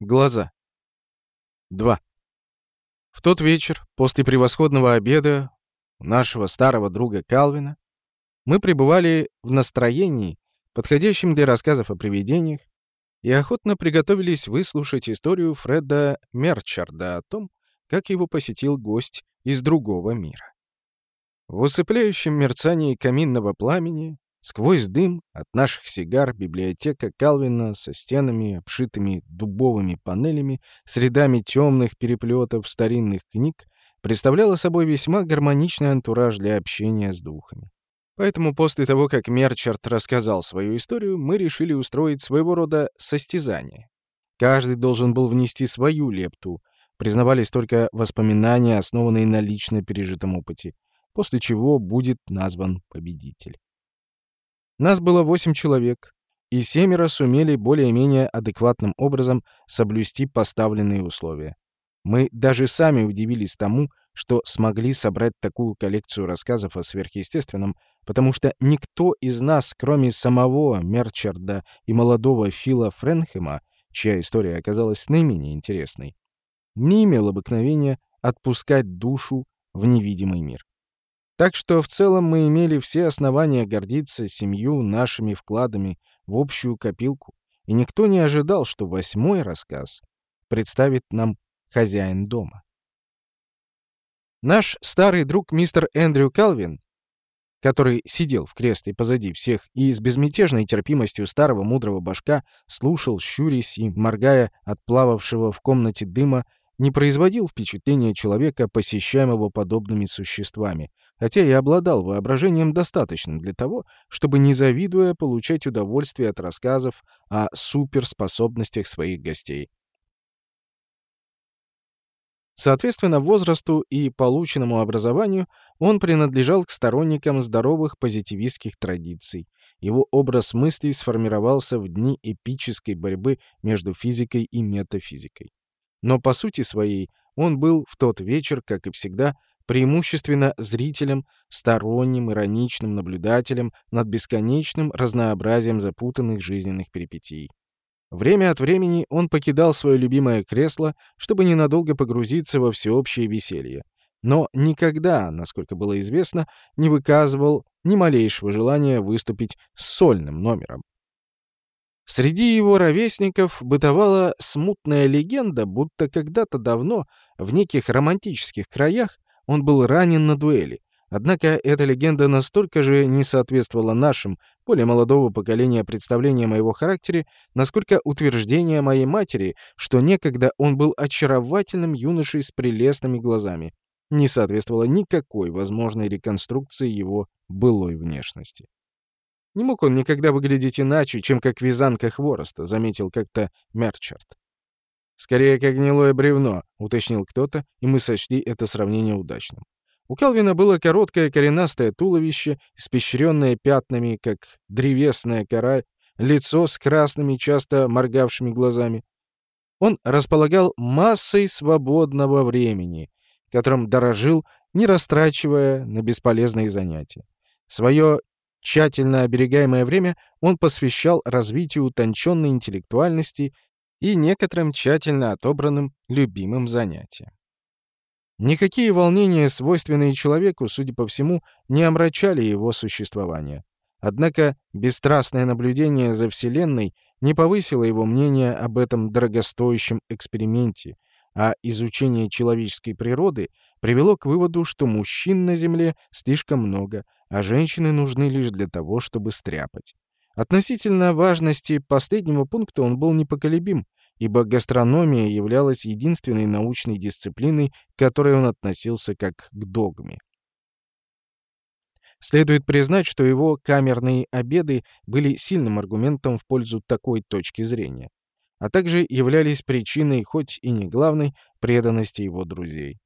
Глаза. 2. В тот вечер, после превосходного обеда нашего старого друга Калвина, мы пребывали в настроении, подходящем для рассказов о привидениях, и охотно приготовились выслушать историю Фреда Мерчарда о том, как его посетил гость из другого мира. В усыпляющем мерцании каминного пламени Сквозь дым от наших сигар библиотека Калвина со стенами, обшитыми дубовыми панелями, с рядами темных переплетов старинных книг, представляла собой весьма гармоничный антураж для общения с духами. Поэтому после того, как Мерчард рассказал свою историю, мы решили устроить своего рода состязание. Каждый должен был внести свою лепту, признавались только воспоминания, основанные на лично пережитом опыте, после чего будет назван победитель. Нас было восемь человек, и семеро сумели более-менее адекватным образом соблюсти поставленные условия. Мы даже сами удивились тому, что смогли собрать такую коллекцию рассказов о сверхъестественном, потому что никто из нас, кроме самого Мерчарда и молодого Фила Френхема, чья история оказалась наименее интересной, не имел обыкновения отпускать душу в невидимый мир. Так что в целом мы имели все основания гордиться семью нашими вкладами в общую копилку, и никто не ожидал, что восьмой рассказ представит нам хозяин дома. Наш старый друг мистер Эндрю Калвин, который сидел в кресле позади всех и с безмятежной терпимостью старого мудрого башка слушал, щурясь и моргая от плававшего в комнате дыма, не производил впечатления человека, посещаемого подобными существами, хотя и обладал воображением достаточным для того, чтобы, не завидуя, получать удовольствие от рассказов о суперспособностях своих гостей. Соответственно, возрасту и полученному образованию он принадлежал к сторонникам здоровых позитивистских традиций. Его образ мыслей сформировался в дни эпической борьбы между физикой и метафизикой. Но по сути своей он был в тот вечер, как и всегда, преимущественно зрителем, сторонним, ироничным наблюдателем над бесконечным разнообразием запутанных жизненных перипетий. Время от времени он покидал свое любимое кресло, чтобы ненадолго погрузиться во всеобщее веселье. Но никогда, насколько было известно, не выказывал ни малейшего желания выступить с сольным номером. Среди его ровесников бытовала смутная легенда, будто когда-то давно в неких романтических краях он был ранен на дуэли. Однако эта легенда настолько же не соответствовала нашим, более молодого поколения представлениям о его характере, насколько утверждение моей матери, что некогда он был очаровательным юношей с прелестными глазами, не соответствовало никакой возможной реконструкции его былой внешности. Не мог он никогда выглядеть иначе, чем как вязанка хвороста, заметил как-то Мерчард. «Скорее, как гнилое бревно», — уточнил кто-то, и мы сочли это сравнение удачным. У Келвина было короткое коренастое туловище, испещренное пятнами, как древесная кора, лицо с красными, часто моргавшими глазами. Он располагал массой свободного времени, которым дорожил, не растрачивая на бесполезные занятия. Свое тщательно оберегаемое время он посвящал развитию утонченной интеллектуальности и некоторым тщательно отобранным любимым занятиям. Никакие волнения, свойственные человеку, судя по всему, не омрачали его существование. Однако бесстрастное наблюдение за Вселенной не повысило его мнение об этом дорогостоящем эксперименте, а изучение человеческой природы привело к выводу, что мужчин на Земле слишком много, а женщины нужны лишь для того, чтобы стряпать. Относительно важности последнего пункта он был непоколебим, ибо гастрономия являлась единственной научной дисциплиной, к которой он относился как к догме. Следует признать, что его камерные обеды были сильным аргументом в пользу такой точки зрения, а также являлись причиной, хоть и не главной, преданности его друзей.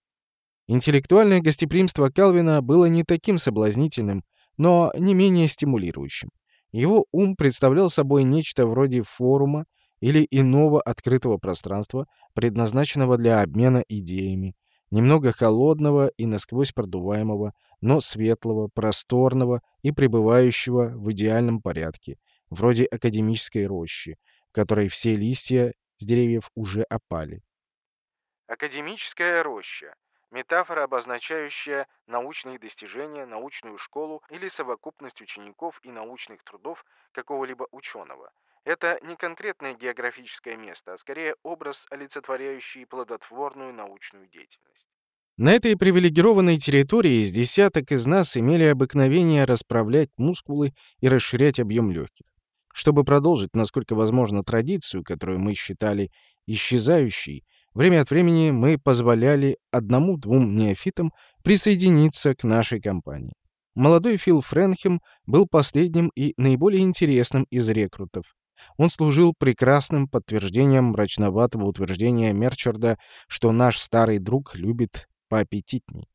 Интеллектуальное гостеприимство Калвина было не таким соблазнительным, но не менее стимулирующим. Его ум представлял собой нечто вроде форума или иного открытого пространства, предназначенного для обмена идеями, немного холодного и насквозь продуваемого, но светлого, просторного и пребывающего в идеальном порядке, вроде академической рощи, в которой все листья с деревьев уже опали. Академическая роща. Метафора, обозначающая научные достижения, научную школу или совокупность учеников и научных трудов какого-либо ученого. Это не конкретное географическое место, а скорее образ, олицетворяющий плодотворную научную деятельность. На этой привилегированной территории с десяток из нас имели обыкновение расправлять мускулы и расширять объем легких. Чтобы продолжить, насколько возможно, традицию, которую мы считали исчезающей, время от времени мы позволяли одному-двум неофитам присоединиться к нашей компании. Молодой Фил Френхем был последним и наиболее интересным из рекрутов. Он служил прекрасным подтверждением мрачноватого утверждения Мерчарда, что наш старый друг любит поаппетитней.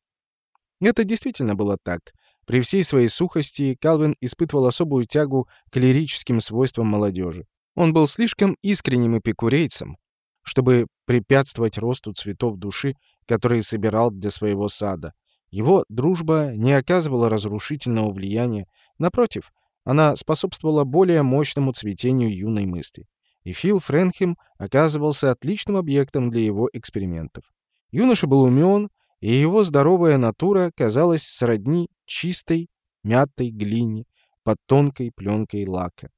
Это действительно было так. При всей своей сухости Калвин испытывал особую тягу к лирическим свойствам молодежи. Он был слишком искренним эпикурейцем, чтобы препятствовать росту цветов души, которые собирал для своего сада. Его дружба не оказывала разрушительного влияния, напротив, она способствовала более мощному цветению юной мысли. И Фил Френхем оказывался отличным объектом для его экспериментов. Юноша был умен, и его здоровая натура казалась сродни чистой, мятой глине под тонкой пленкой лака.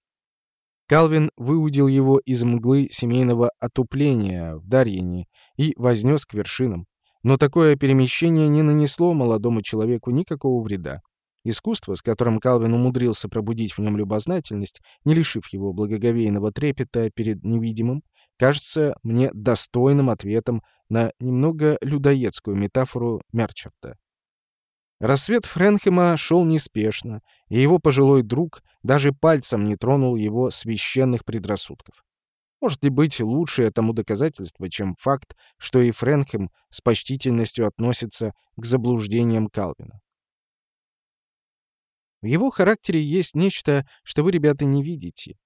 Калвин выудил его из мглы семейного отупления в Дарьине и вознес к вершинам. Но такое перемещение не нанесло молодому человеку никакого вреда. Искусство, с которым Калвин умудрился пробудить в нем любознательность, не лишив его благоговейного трепета перед невидимым, кажется мне достойным ответом на немного людоедскую метафору Мерчарта. Рассвет Френхема шел неспешно, и его пожилой друг даже пальцем не тронул его священных предрассудков. Может ли быть лучшее тому доказательство, чем факт, что и Френхем с почтительностью относится к заблуждениям Калвина? В его характере есть нечто, что вы, ребята, не видите.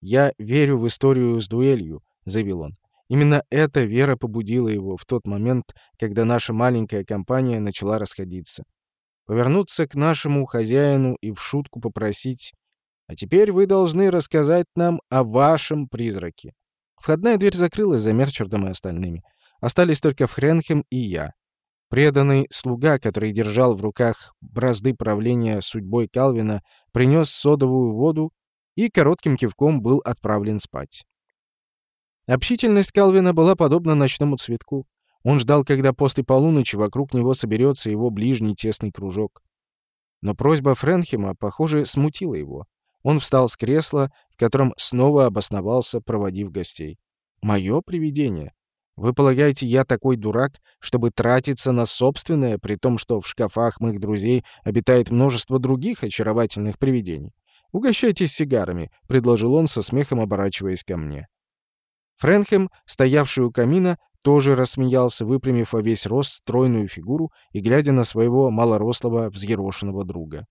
«Я верю в историю с дуэлью», — заявил он. Именно эта вера побудила его в тот момент, когда наша маленькая компания начала расходиться. Повернуться к нашему хозяину и в шутку попросить «А теперь вы должны рассказать нам о вашем призраке». Входная дверь закрылась за Мерчардом и остальными. Остались только Френхем и я. Преданный слуга, который держал в руках бразды правления судьбой Калвина, принес содовую воду и коротким кивком был отправлен спать. Общительность Калвина была подобна ночному цветку. Он ждал, когда после полуночи вокруг него соберется его ближний тесный кружок. Но просьба Френхема, похоже, смутила его. Он встал с кресла, в котором снова обосновался, проводив гостей. «Мое привидение? Вы полагаете, я такой дурак, чтобы тратиться на собственное, при том, что в шкафах моих друзей обитает множество других очаровательных привидений? Угощайтесь сигарами», — предложил он со смехом, оборачиваясь ко мне. Френхем, стоявший у камина, тоже рассмеялся, выпрямив во весь рост стройную фигуру и глядя на своего малорослого взъерошенного друга.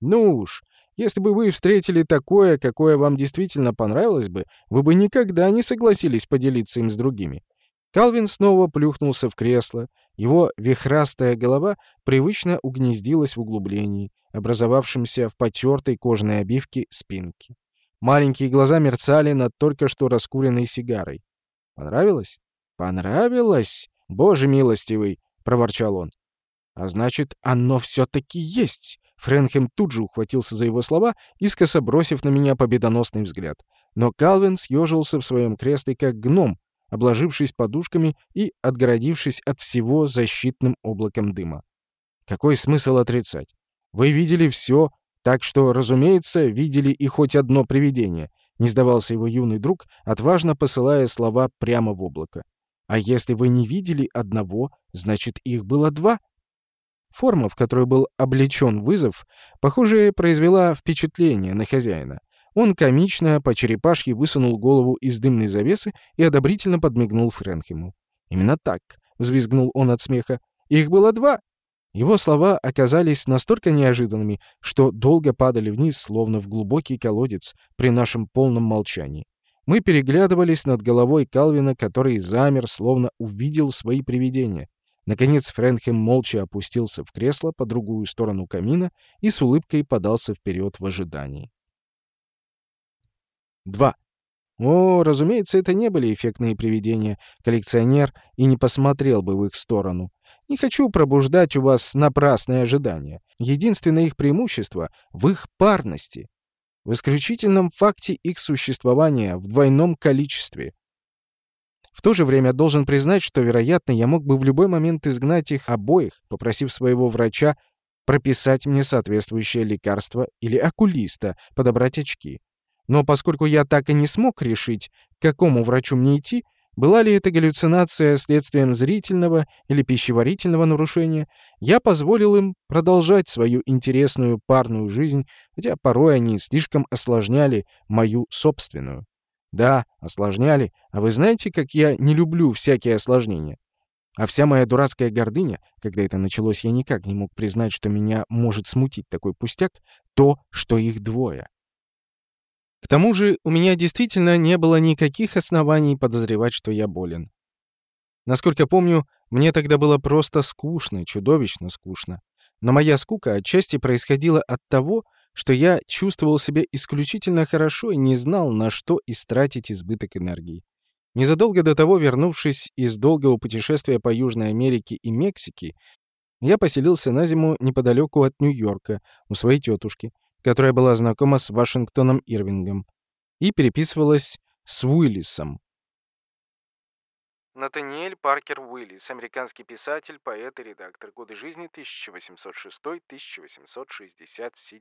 «Ну уж, если бы вы встретили такое, какое вам действительно понравилось бы, вы бы никогда не согласились поделиться им с другими. Калвин снова плюхнулся в кресло. Его вихрастая голова привычно угнездилась в углублении, образовавшемся в потертой кожаной обивке спинки. Маленькие глаза мерцали над только что раскуренной сигарой. «Понравилось?» «Понравилось? Боже милостивый!» — проворчал он. «А значит, оно все-таки есть!» Френхем тут же ухватился за его слова, искоса бросив на меня победоносный взгляд. Но Калвин съежился в своем кресле как гном, обложившись подушками и отгородившись от всего защитным облаком дыма. Какой смысл отрицать? Вы видели все, так что, разумеется, видели и хоть одно привидение. Не сдавался его юный друг, отважно посылая слова прямо в облако. А если вы не видели одного, значит, их было два? Форма, в которой был облечен вызов, похоже, произвела впечатление на хозяина. Он комично по черепашьи высунул голову из дымной завесы и одобрительно подмигнул Френхему. «Именно так», — взвизгнул он от смеха. «Их было два!» Его слова оказались настолько неожиданными, что долго падали вниз, словно в глубокий колодец, при нашем полном молчании. Мы переглядывались над головой Калвина, который замер, словно увидел свои привидения. Наконец Френхем молча опустился в кресло по другую сторону камина и с улыбкой подался вперед в ожидании. 2. О, разумеется, это не были эффектные привидения. Коллекционер и не посмотрел бы в их сторону. Не хочу пробуждать у вас напрасные ожидания. Единственное их преимущество в их парности. В исключительном факте их существования в двойном количестве. В то же время должен признать, что, вероятно, я мог бы в любой момент изгнать их обоих, попросив своего врача прописать мне соответствующее лекарство или окулиста, подобрать очки. Но поскольку я так и не смог решить, к какому врачу мне идти, была ли это галлюцинация следствием зрительного или пищеварительного нарушения, я позволил им продолжать свою интересную парную жизнь, хотя порой они слишком осложняли мою собственную. Да, осложняли, а вы знаете, как я не люблю всякие осложнения? А вся моя дурацкая гордыня, когда это началось, я никак не мог признать, что меня может смутить такой пустяк, то, что их двое. К тому же у меня действительно не было никаких оснований подозревать, что я болен. Насколько помню, мне тогда было просто скучно, чудовищно скучно. Но моя скука отчасти происходила от того, что я чувствовал себя исключительно хорошо и не знал, на что истратить избыток энергии. Незадолго до того, вернувшись из долгого путешествия по Южной Америке и Мексике, я поселился на зиму неподалеку от Нью-Йорка у своей тетушки, которая была знакома с Вашингтоном Ирвингом, и переписывалась с Уиллисом. Натаниэль Паркер Уиллис, американский писатель, поэт и редактор. Годы жизни 1806-1867.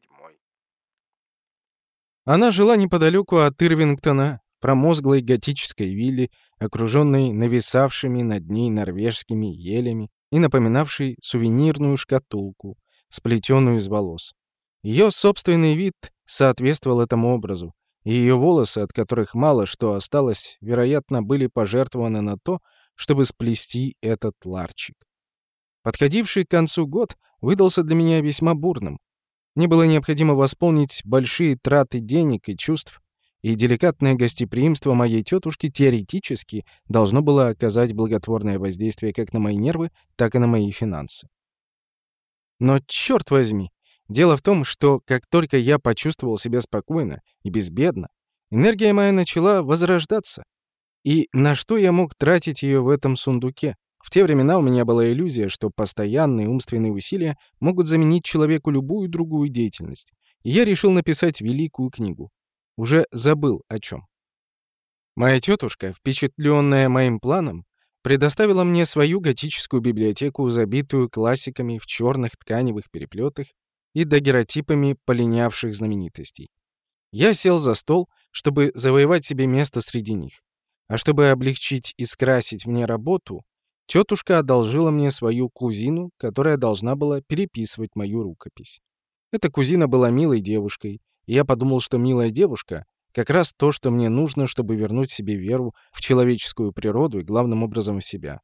Она жила неподалеку от Ирвингтона, промозглой готической вилле, окруженной нависавшими над ней норвежскими елями и напоминавшей сувенирную шкатулку, сплетенную из волос. Ее собственный вид соответствовал этому образу, и ее волосы, от которых мало что осталось, вероятно, были пожертвованы на то, чтобы сплести этот ларчик. Подходивший к концу год выдался для меня весьма бурным. Мне было необходимо восполнить большие траты денег и чувств, и деликатное гостеприимство моей тетушки теоретически должно было оказать благотворное воздействие как на мои нервы, так и на мои финансы. Но, черт возьми, дело в том, что как только я почувствовал себя спокойно и безбедно, энергия моя начала возрождаться. И на что я мог тратить ее в этом сундуке? В те времена у меня была иллюзия, что постоянные умственные усилия могут заменить человеку любую другую деятельность. И я решил написать великую книгу. Уже забыл о чем. Моя тетушка, впечатленная моим планом, предоставила мне свою готическую библиотеку, забитую классиками в черных тканевых переплетах и дагеротипами полинявших знаменитостей. Я сел за стол, чтобы завоевать себе место среди них. А чтобы облегчить и скрасить мне работу, Тетушка одолжила мне свою кузину, которая должна была переписывать мою рукопись. Эта кузина была милой девушкой, и я подумал, что милая девушка — как раз то, что мне нужно, чтобы вернуть себе веру в человеческую природу и, главным образом, в себя.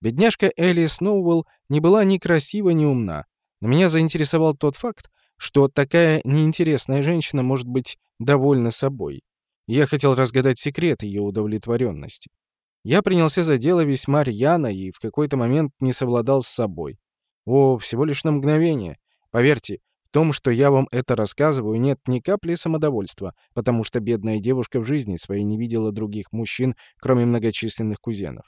Бедняжка Элли Сноуэлл не была ни красива, ни умна, но меня заинтересовал тот факт, что такая неинтересная женщина может быть довольна собой. Я хотел разгадать секрет ее удовлетворенности. Я принялся за дело весьма рьяно и в какой-то момент не совладал с собой. О, всего лишь на мгновение. Поверьте, в том, что я вам это рассказываю, нет ни капли самодовольства, потому что бедная девушка в жизни своей не видела других мужчин, кроме многочисленных кузенов.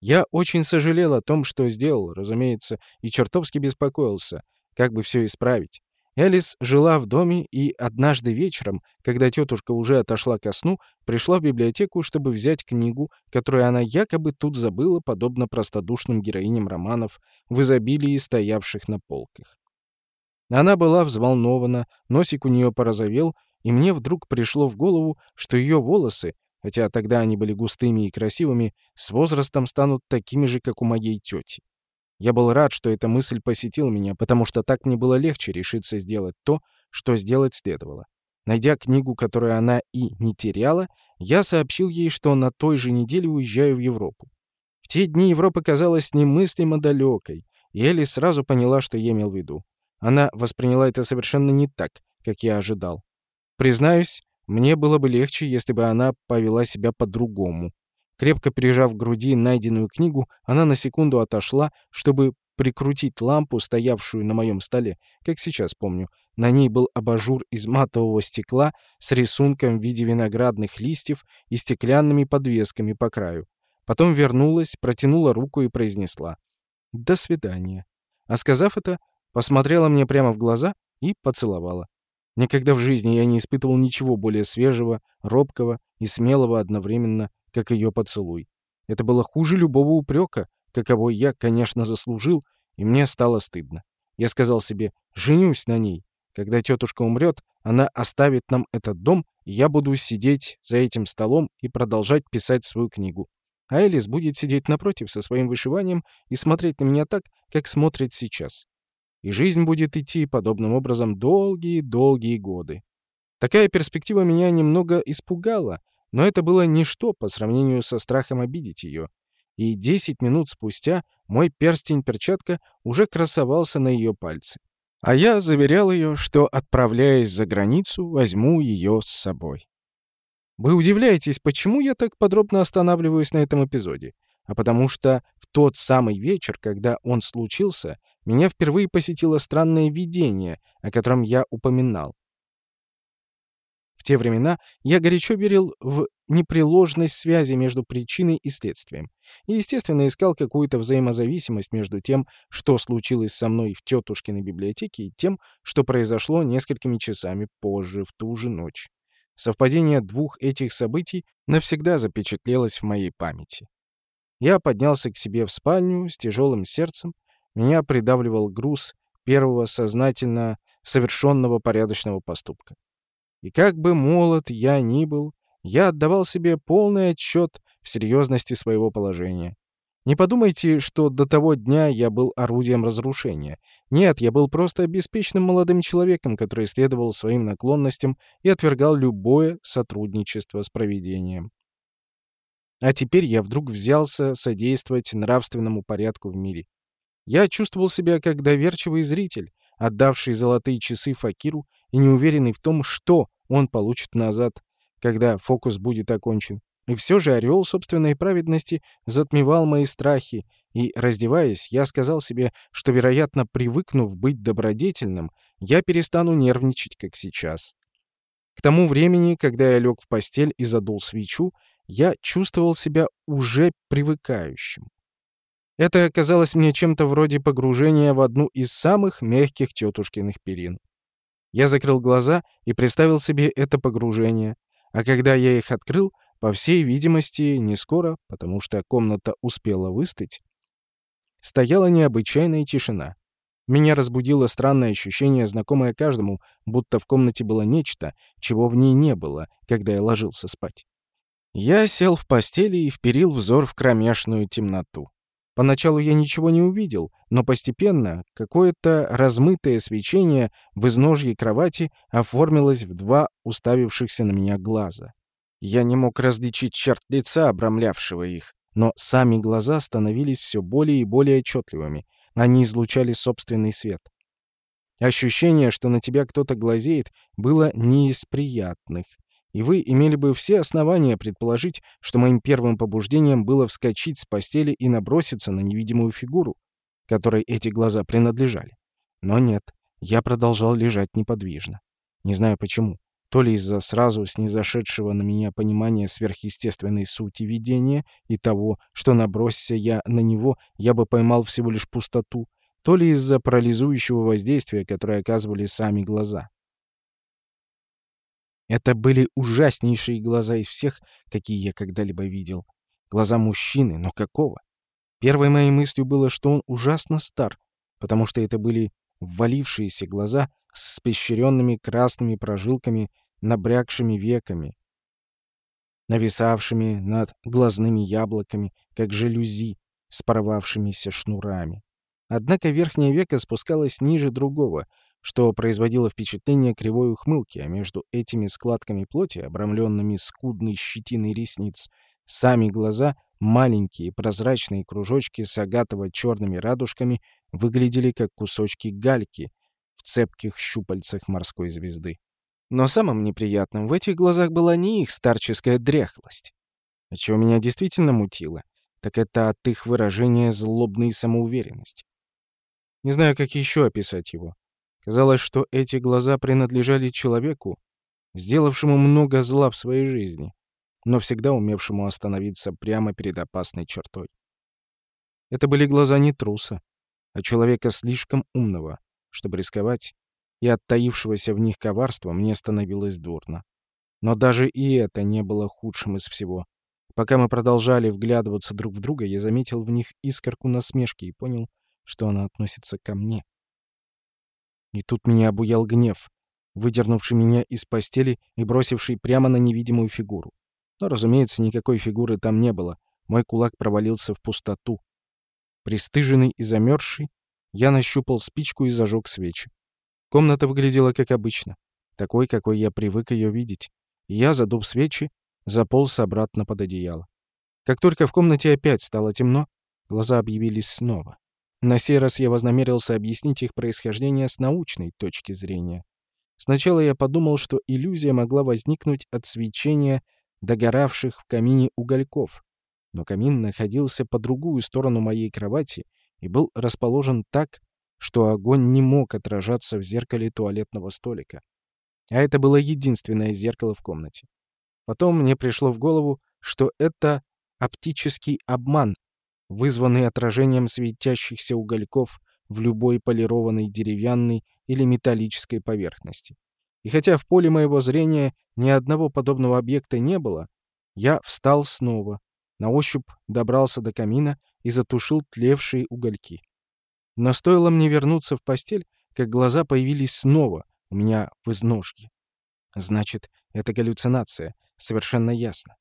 Я очень сожалел о том, что сделал, разумеется, и чертовски беспокоился, как бы все исправить. Элис жила в доме и однажды вечером, когда тетушка уже отошла ко сну, пришла в библиотеку, чтобы взять книгу, которую она якобы тут забыла, подобно простодушным героиням романов, в изобилии стоявших на полках. Она была взволнована, носик у нее порозовел, и мне вдруг пришло в голову, что ее волосы, хотя тогда они были густыми и красивыми, с возрастом станут такими же, как у моей тети. Я был рад, что эта мысль посетила меня, потому что так мне было легче решиться сделать то, что сделать следовало. Найдя книгу, которую она и не теряла, я сообщил ей, что на той же неделе уезжаю в Европу. В те дни Европа казалась немыслимо далекой, и Элли сразу поняла, что я имел в виду. Она восприняла это совершенно не так, как я ожидал. Признаюсь, мне было бы легче, если бы она повела себя по-другому. Крепко прижав к груди найденную книгу, она на секунду отошла, чтобы прикрутить лампу, стоявшую на моем столе, как сейчас помню. На ней был абажур из матового стекла с рисунком в виде виноградных листьев и стеклянными подвесками по краю. Потом вернулась, протянула руку и произнесла «До свидания». А сказав это, посмотрела мне прямо в глаза и поцеловала. Никогда в жизни я не испытывал ничего более свежего, робкого и смелого одновременно, как ее поцелуй. Это было хуже любого упрека, каковой я, конечно, заслужил, и мне стало стыдно. Я сказал себе «женюсь на ней». Когда тетушка умрет, она оставит нам этот дом, и я буду сидеть за этим столом и продолжать писать свою книгу. А Элис будет сидеть напротив со своим вышиванием и смотреть на меня так, как смотрит сейчас. И жизнь будет идти подобным образом долгие-долгие годы. Такая перспектива меня немного испугала, но это было ничто по сравнению со страхом обидеть ее. И 10 минут спустя мой перстень-перчатка уже красовался на ее пальце. А я заверял ее, что, отправляясь за границу, возьму ее с собой. Вы удивляетесь, почему я так подробно останавливаюсь на этом эпизоде? А потому что в тот самый вечер, когда он случился, меня впервые посетило странное видение, о котором я упоминал те времена я горячо верил в непреложность связи между причиной и следствием. И, естественно, искал какую-то взаимозависимость между тем, что случилось со мной в тетушкиной библиотеке, и тем, что произошло несколькими часами позже, в ту же ночь. Совпадение двух этих событий навсегда запечатлелось в моей памяти. Я поднялся к себе в спальню с тяжелым сердцем. Меня придавливал груз первого сознательно совершенного порядочного поступка. И как бы молод я ни был, я отдавал себе полный отчет в серьезности своего положения. Не подумайте, что до того дня я был орудием разрушения. Нет, я был просто беспечным молодым человеком, который следовал своим наклонностям и отвергал любое сотрудничество с провидением. А теперь я вдруг взялся содействовать нравственному порядку в мире. Я чувствовал себя как доверчивый зритель, отдавший золотые часы Факиру и не уверенный в том, что он получит назад, когда фокус будет окончен. И все же орел собственной праведности затмевал мои страхи, и, раздеваясь, я сказал себе, что, вероятно, привыкнув быть добродетельным, я перестану нервничать, как сейчас. К тому времени, когда я лег в постель и задул свечу, я чувствовал себя уже привыкающим. Это оказалось мне чем-то вроде погружения в одну из самых мягких тетушкиных перин. Я закрыл глаза и представил себе это погружение, а когда я их открыл, по всей видимости, не скоро, потому что комната успела выстыть, стояла необычайная тишина. Меня разбудило странное ощущение, знакомое каждому, будто в комнате было нечто, чего в ней не было, когда я ложился спать. Я сел в постели и вперил взор в кромешную темноту. Поначалу я ничего не увидел, но постепенно какое-то размытое свечение в изножье кровати оформилось в два уставившихся на меня глаза. Я не мог различить черт лица, обрамлявшего их, но сами глаза становились все более и более отчетливыми. Они излучали собственный свет. Ощущение, что на тебя кто-то глазеет, было не из приятных и вы имели бы все основания предположить, что моим первым побуждением было вскочить с постели и наброситься на невидимую фигуру, которой эти глаза принадлежали. Но нет, я продолжал лежать неподвижно. Не знаю почему. То ли из-за сразу снизошедшего на меня понимания сверхъестественной сути видения и того, что набросься я на него, я бы поймал всего лишь пустоту, то ли из-за парализующего воздействия, которое оказывали сами глаза. Это были ужаснейшие глаза из всех, какие я когда-либо видел. Глаза мужчины, но какого? Первой моей мыслью было, что он ужасно стар, потому что это были ввалившиеся глаза с спещренными красными прожилками, набрякшими веками, нависавшими над глазными яблоками, как жалюзи с порвавшимися шнурами. Однако верхнее веко спускалось ниже другого — что производило впечатление кривой ухмылки, а между этими складками плоти, обрамленными скудной щетиной ресниц, сами глаза, маленькие прозрачные кружочки с агатово-черными радужками, выглядели как кусочки гальки в цепких щупальцах морской звезды. Но самым неприятным в этих глазах была не их старческая дряхлость. А чего меня действительно мутило, так это от их выражения злобной самоуверенности. Не знаю, как еще описать его. Казалось, что эти глаза принадлежали человеку, сделавшему много зла в своей жизни, но всегда умевшему остановиться прямо перед опасной чертой. Это были глаза не труса, а человека слишком умного, чтобы рисковать, и от таившегося в них коварства мне становилось дурно. Но даже и это не было худшим из всего. Пока мы продолжали вглядываться друг в друга, я заметил в них искорку насмешки и понял, что она относится ко мне. И тут меня обуял гнев, выдернувший меня из постели и бросивший прямо на невидимую фигуру. Но, разумеется, никакой фигуры там не было. Мой кулак провалился в пустоту. Престыженный и замерзший, я нащупал спичку и зажег свечи. Комната выглядела как обычно, такой, какой я привык ее видеть. И я, задув свечи, заполз обратно под одеяло. Как только в комнате опять стало темно, глаза объявились снова. На сей раз я вознамерился объяснить их происхождение с научной точки зрения. Сначала я подумал, что иллюзия могла возникнуть от свечения догоравших в камине угольков, но камин находился по другую сторону моей кровати и был расположен так, что огонь не мог отражаться в зеркале туалетного столика. А это было единственное зеркало в комнате. Потом мне пришло в голову, что это оптический обман, вызванный отражением светящихся угольков в любой полированной деревянной или металлической поверхности. И хотя в поле моего зрения ни одного подобного объекта не было, я встал снова, на ощупь добрался до камина и затушил тлевшие угольки. Но стоило мне вернуться в постель, как глаза появились снова у меня в изножье. Значит, это галлюцинация, совершенно ясно.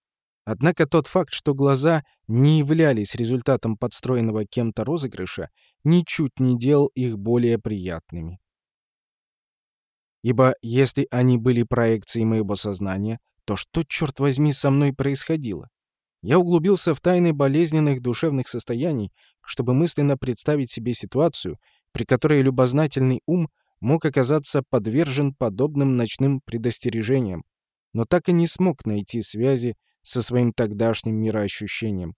Однако тот факт, что глаза не являлись результатом подстроенного кем-то розыгрыша, ничуть не делал их более приятными. Ибо если они были проекцией моего сознания, то что, черт возьми, со мной происходило? Я углубился в тайны болезненных душевных состояний, чтобы мысленно представить себе ситуацию, при которой любознательный ум мог оказаться подвержен подобным ночным предостережениям, но так и не смог найти связи со своим тогдашним мироощущением.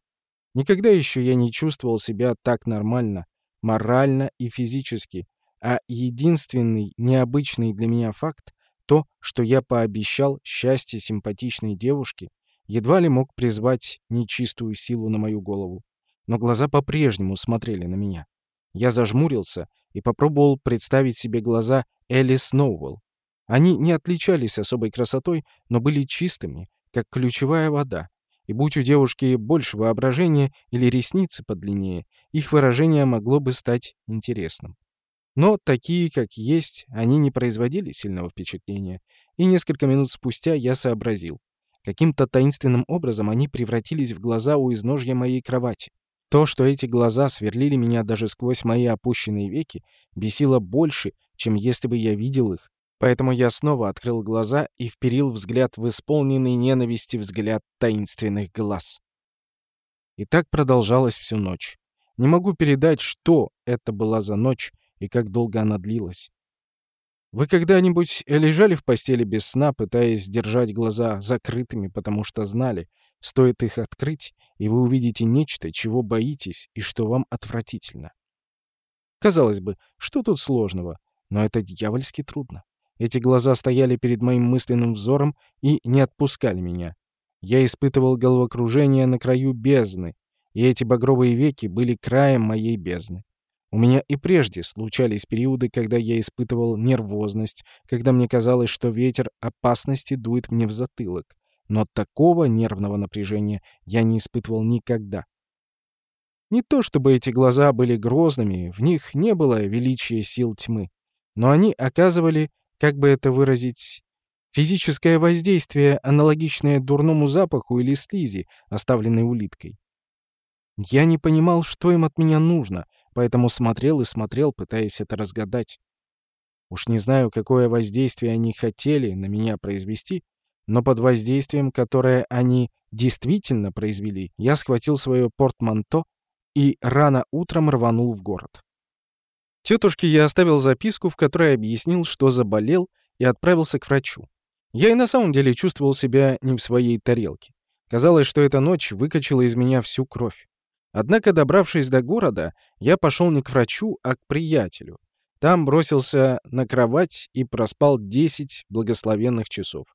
Никогда еще я не чувствовал себя так нормально, морально и физически, а единственный необычный для меня факт — то, что я пообещал счастье симпатичной девушке, едва ли мог призвать нечистую силу на мою голову. Но глаза по-прежнему смотрели на меня. Я зажмурился и попробовал представить себе глаза Элли Сноуэлл. Они не отличались особой красотой, но были чистыми, как ключевая вода. И будь у девушки больше воображения или ресницы подлиннее, их выражение могло бы стать интересным. Но такие, как есть, они не производили сильного впечатления, и несколько минут спустя я сообразил. Каким-то таинственным образом они превратились в глаза у изножья моей кровати. То, что эти глаза сверлили меня даже сквозь мои опущенные веки, бесило больше, чем если бы я видел их. Поэтому я снова открыл глаза и вперил взгляд в исполненный ненависти взгляд таинственных глаз. И так продолжалось всю ночь. Не могу передать, что это была за ночь, и как долго она длилась. Вы когда-нибудь лежали в постели без сна, пытаясь держать глаза закрытыми, потому что знали, стоит их открыть, и вы увидите нечто, чего боитесь и что вам отвратительно? Казалось бы, что тут сложного? Но это дьявольски трудно. Эти глаза стояли перед моим мысленным взором и не отпускали меня. Я испытывал головокружение на краю бездны, и эти багровые веки были краем моей бездны. У меня и прежде случались периоды, когда я испытывал нервозность, когда мне казалось, что ветер опасности дует мне в затылок. Но такого нервного напряжения я не испытывал никогда. Не то чтобы эти глаза были грозными, в них не было величия сил тьмы, но они оказывали, как бы это выразить, физическое воздействие, аналогичное дурному запаху или слизи, оставленной улиткой. Я не понимал, что им от меня нужно, поэтому смотрел и смотрел, пытаясь это разгадать. Уж не знаю, какое воздействие они хотели на меня произвести, но под воздействием, которое они действительно произвели, я схватил свое портманто и рано утром рванул в город. Тетушке я оставил записку, в которой объяснил, что заболел, и отправился к врачу. Я и на самом деле чувствовал себя не в своей тарелке. Казалось, что эта ночь выкачала из меня всю кровь. Однако, добравшись до города, я пошел не к врачу, а к приятелю. Там бросился на кровать и проспал 10 благословенных часов.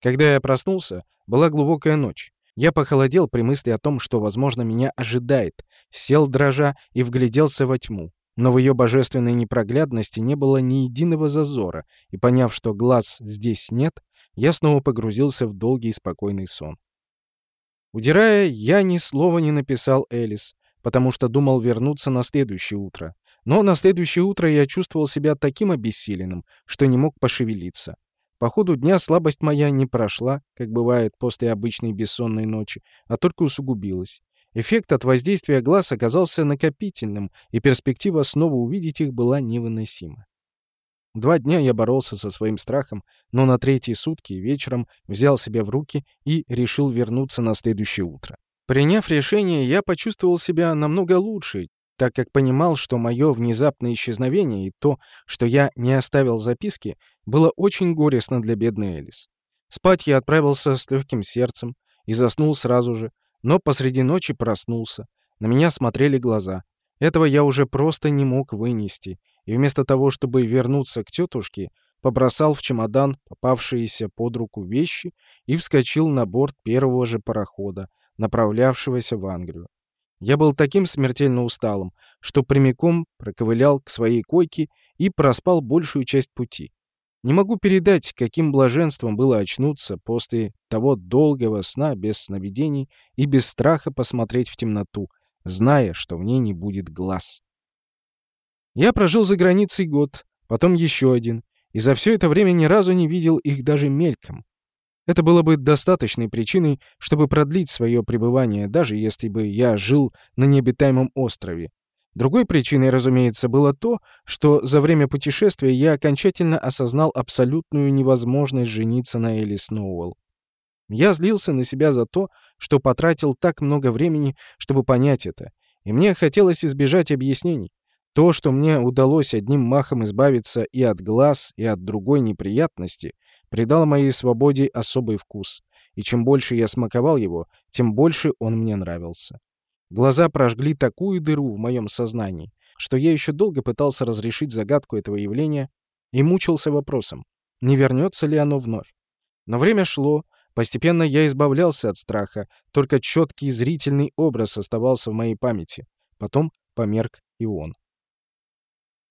Когда я проснулся, была глубокая ночь. Я похолодел при мысли о том, что, возможно, меня ожидает, сел дрожа и вгляделся во тьму. Но в ее божественной непроглядности не было ни единого зазора, и, поняв, что глаз здесь нет, я снова погрузился в долгий и спокойный сон. Удирая, я ни слова не написал Элис, потому что думал вернуться на следующее утро. Но на следующее утро я чувствовал себя таким обессиленным, что не мог пошевелиться. По ходу дня слабость моя не прошла, как бывает после обычной бессонной ночи, а только усугубилась. Эффект от воздействия глаз оказался накопительным, и перспектива снова увидеть их была невыносима. Два дня я боролся со своим страхом, но на третьи сутки вечером взял себя в руки и решил вернуться на следующее утро. Приняв решение, я почувствовал себя намного лучше, так как понимал, что мое внезапное исчезновение и то, что я не оставил записки, было очень горестно для бедной Элис. Спать я отправился с легким сердцем и заснул сразу же, но посреди ночи проснулся. На меня смотрели глаза. Этого я уже просто не мог вынести, и вместо того, чтобы вернуться к тетушке, побросал в чемодан попавшиеся под руку вещи и вскочил на борт первого же парохода, направлявшегося в Англию. Я был таким смертельно усталым, что прямиком проковылял к своей койке и проспал большую часть пути. Не могу передать, каким блаженством было очнуться после того долгого сна без сновидений и без страха посмотреть в темноту, зная, что в ней не будет глаз. Я прожил за границей год, потом еще один, и за все это время ни разу не видел их даже мельком. Это было бы достаточной причиной, чтобы продлить свое пребывание, даже если бы я жил на необитаемом острове, Другой причиной, разумеется, было то, что за время путешествия я окончательно осознал абсолютную невозможность жениться на Элли Сноуэлл. Я злился на себя за то, что потратил так много времени, чтобы понять это, и мне хотелось избежать объяснений. То, что мне удалось одним махом избавиться и от глаз, и от другой неприятности, придало моей свободе особый вкус, и чем больше я смаковал его, тем больше он мне нравился. Глаза прожгли такую дыру в моем сознании, что я еще долго пытался разрешить загадку этого явления и мучился вопросом, не вернется ли оно вновь. Но время шло, постепенно я избавлялся от страха, только четкий зрительный образ оставался в моей памяти. Потом померк и он.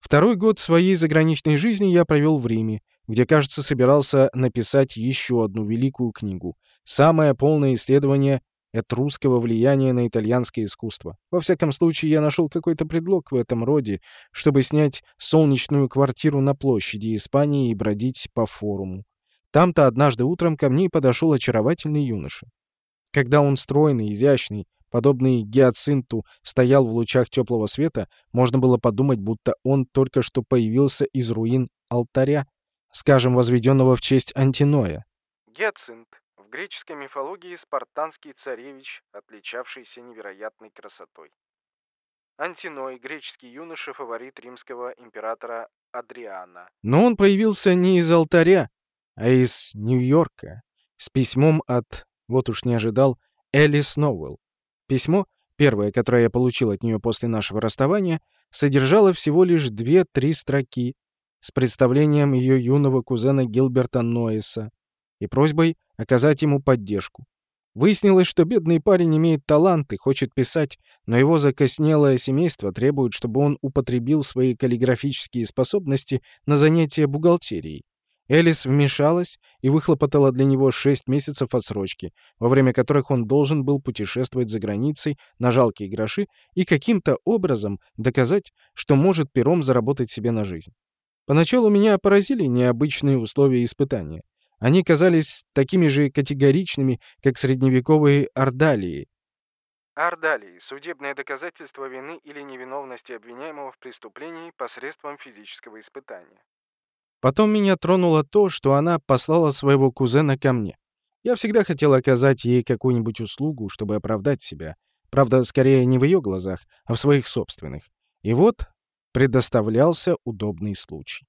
Второй год своей заграничной жизни я провел в Риме, где, кажется, собирался написать еще одну великую книгу. Самое полное исследование этрусского влияния на итальянское искусство. Во всяком случае, я нашел какой-то предлог в этом роде, чтобы снять солнечную квартиру на площади Испании и бродить по форуму. Там-то однажды утром ко мне подошел очаровательный юноша. Когда он стройный, изящный, подобный гиацинту, стоял в лучах теплого света, можно было подумать, будто он только что появился из руин алтаря, скажем, возведенного в честь Антиноя. Гиацинт греческой мифологии спартанский царевич, отличавшийся невероятной красотой. Антиной, греческий юноша, фаворит римского императора Адриана. Но он появился не из алтаря, а из Нью-Йорка, с письмом от, вот уж не ожидал, Элли Сноуэлл. Письмо, первое, которое я получил от нее после нашего расставания, содержало всего лишь две-три строки с представлением ее юного кузена Гилберта Ноэса и просьбой оказать ему поддержку. Выяснилось, что бедный парень имеет талант и хочет писать, но его закоснелое семейство требует, чтобы он употребил свои каллиграфические способности на занятия бухгалтерией. Элис вмешалась и выхлопотала для него шесть месяцев отсрочки, во время которых он должен был путешествовать за границей на жалкие гроши и каким-то образом доказать, что может пером заработать себе на жизнь. Поначалу меня поразили необычные условия испытания. Они казались такими же категоричными, как средневековые ордалии. Ордалии – судебное доказательство вины или невиновности обвиняемого в преступлении посредством физического испытания. Потом меня тронуло то, что она послала своего кузена ко мне. Я всегда хотел оказать ей какую-нибудь услугу, чтобы оправдать себя. Правда, скорее не в ее глазах, а в своих собственных. И вот предоставлялся удобный случай.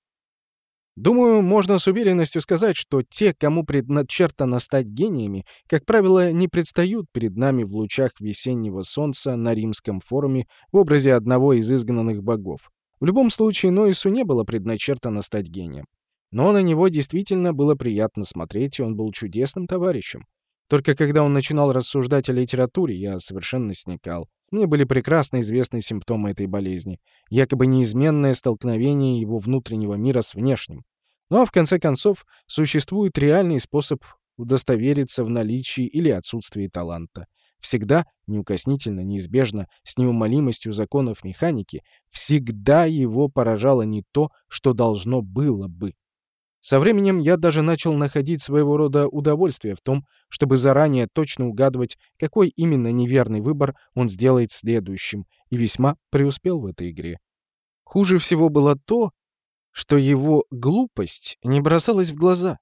Думаю, можно с уверенностью сказать, что те, кому предначертано стать гениями, как правило, не предстают перед нами в лучах весеннего солнца на римском форуме в образе одного из изгнанных богов. В любом случае, Ноису не было предначертано стать гением. Но на него действительно было приятно смотреть, и он был чудесным товарищем. Только когда он начинал рассуждать о литературе, я совершенно сникал. Мне были прекрасно известны симптомы этой болезни, якобы неизменное столкновение его внутреннего мира с внешним. Ну а в конце концов, существует реальный способ удостовериться в наличии или отсутствии таланта. Всегда, неукоснительно, неизбежно, с неумолимостью законов механики, всегда его поражало не то, что должно было бы. Со временем я даже начал находить своего рода удовольствие в том, чтобы заранее точно угадывать, какой именно неверный выбор он сделает следующим, и весьма преуспел в этой игре. Хуже всего было то, что его глупость не бросалась в глаза.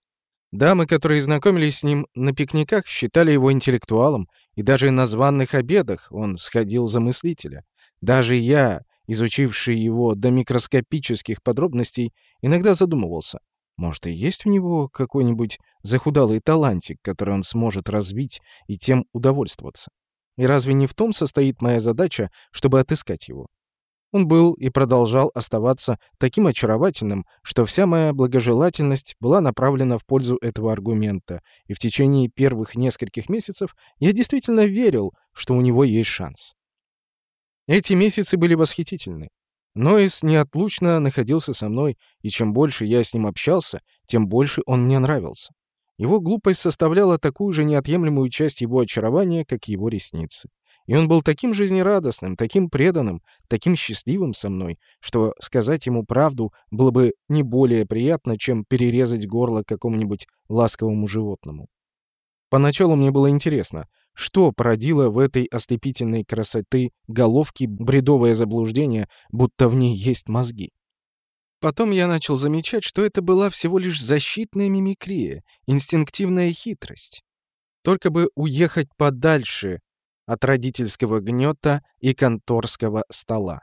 Дамы, которые знакомились с ним на пикниках, считали его интеллектуалом, и даже на званных обедах он сходил за мыслителя. Даже я, изучивший его до микроскопических подробностей, иногда задумывался — может, и есть у него какой-нибудь захудалый талантик, который он сможет развить и тем удовольствоваться? И разве не в том состоит моя задача, чтобы отыскать его? Он был и продолжал оставаться таким очаровательным, что вся моя благожелательность была направлена в пользу этого аргумента, и в течение первых нескольких месяцев я действительно верил, что у него есть шанс. Эти месяцы были восхитительны. Нойс неотлучно находился со мной, и чем больше я с ним общался, тем больше он мне нравился. Его глупость составляла такую же неотъемлемую часть его очарования, как его ресницы. И он был таким жизнерадостным, таким преданным, таким счастливым со мной, что сказать ему правду было бы не более приятно, чем перерезать горло какому-нибудь ласковому животному. Поначалу мне было интересно, что породило в этой ослепительной красоты головки бредовое заблуждение, будто в ней есть мозги? Потом я начал замечать, что это была всего лишь защитная мимикрия, инстинктивная хитрость. Только бы уехать подальше от родительского гнета и конторского стола.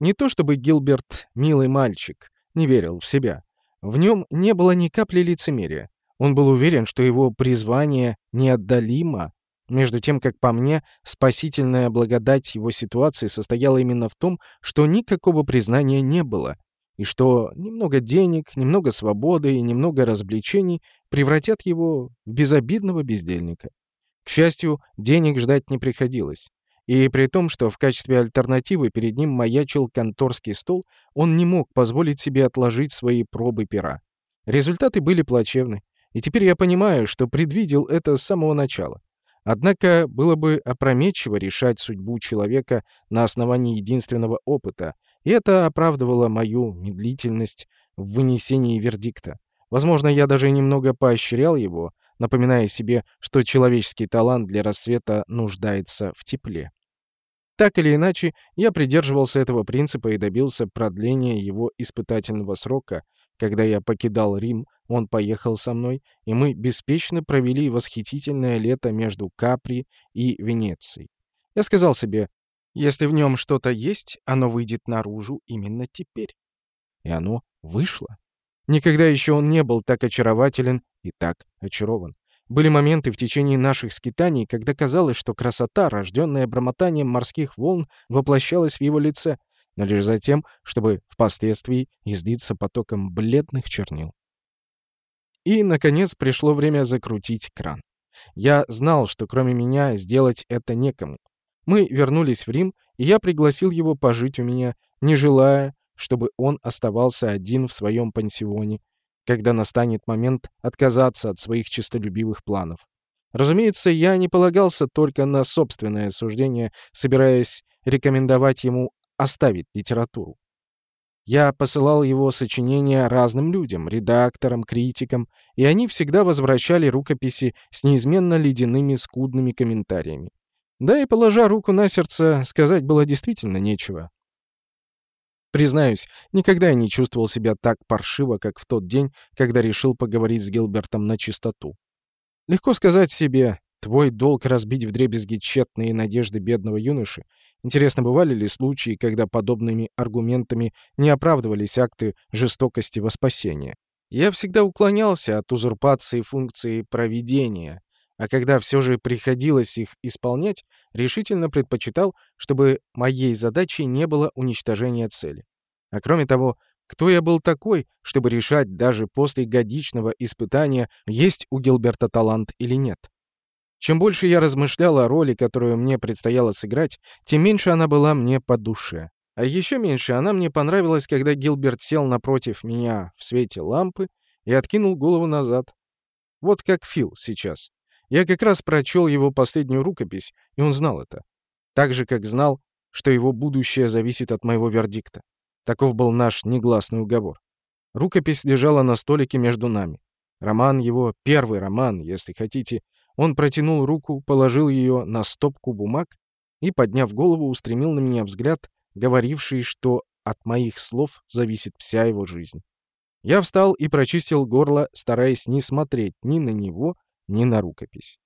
Не то чтобы Гилберт, милый мальчик, не верил в себя. В нем не было ни капли лицемерия. Он был уверен, что его призвание неотдалимо между тем, как по мне, спасительная благодать его ситуации состояла именно в том, что никакого признания не было, и что немного денег, немного свободы и немного развлечений превратят его в безобидного бездельника. К счастью, денег ждать не приходилось. И при том, что в качестве альтернативы перед ним маячил конторский стол, он не мог позволить себе отложить свои пробы пера. Результаты были плачевны. И теперь я понимаю, что предвидел это с самого начала. Однако было бы опрометчиво решать судьбу человека на основании единственного опыта, и это оправдывало мою медлительность в вынесении вердикта. Возможно, я даже немного поощрял его, напоминая себе, что человеческий талант для рассвета нуждается в тепле. Так или иначе, я придерживался этого принципа и добился продления его испытательного срока, когда я покидал Рим он поехал со мной, и мы беспечно провели восхитительное лето между Капри и Венецией. Я сказал себе, если в нем что-то есть, оно выйдет наружу именно теперь. И оно вышло. Никогда еще он не был так очарователен и так очарован. Были моменты в течение наших скитаний, когда казалось, что красота, рожденная бормотанием морских волн, воплощалась в его лице, но лишь за тем, чтобы впоследствии излиться потоком бледных чернил. И, наконец, пришло время закрутить кран. Я знал, что кроме меня сделать это некому. Мы вернулись в Рим, и я пригласил его пожить у меня, не желая, чтобы он оставался один в своем пансионе, когда настанет момент отказаться от своих честолюбивых планов. Разумеется, я не полагался только на собственное суждение, собираясь рекомендовать ему оставить литературу. Я посылал его сочинения разным людям, редакторам, критикам, и они всегда возвращали рукописи с неизменно ледяными скудными комментариями. Да и, положа руку на сердце, сказать было действительно нечего. Признаюсь, никогда я не чувствовал себя так паршиво, как в тот день, когда решил поговорить с Гилбертом на чистоту. Легко сказать себе, твой долг разбить вдребезги тщетные надежды бедного юноши, Интересно, бывали ли случаи, когда подобными аргументами не оправдывались акты жестокости во спасение? Я всегда уклонялся от узурпации функции проведения, а когда все же приходилось их исполнять, решительно предпочитал, чтобы моей задачей не было уничтожение цели. А кроме того, кто я был такой, чтобы решать даже после годичного испытания, есть у Гилберта талант или нет? Чем больше я размышлял о роли, которую мне предстояло сыграть, тем меньше она была мне по душе. А еще меньше она мне понравилась, когда Гилберт сел напротив меня в свете лампы и откинул голову назад. Вот как Фил сейчас. Я как раз прочел его последнюю рукопись, и он знал это. Так же, как знал, что его будущее зависит от моего вердикта. Таков был наш негласный уговор. Рукопись лежала на столике между нами. Роман его, первый роман, если хотите. Он протянул руку, положил ее на стопку бумаг и, подняв голову, устремил на меня взгляд, говоривший, что от моих слов зависит вся его жизнь. Я встал и прочистил горло, стараясь не смотреть ни на него, ни на рукопись.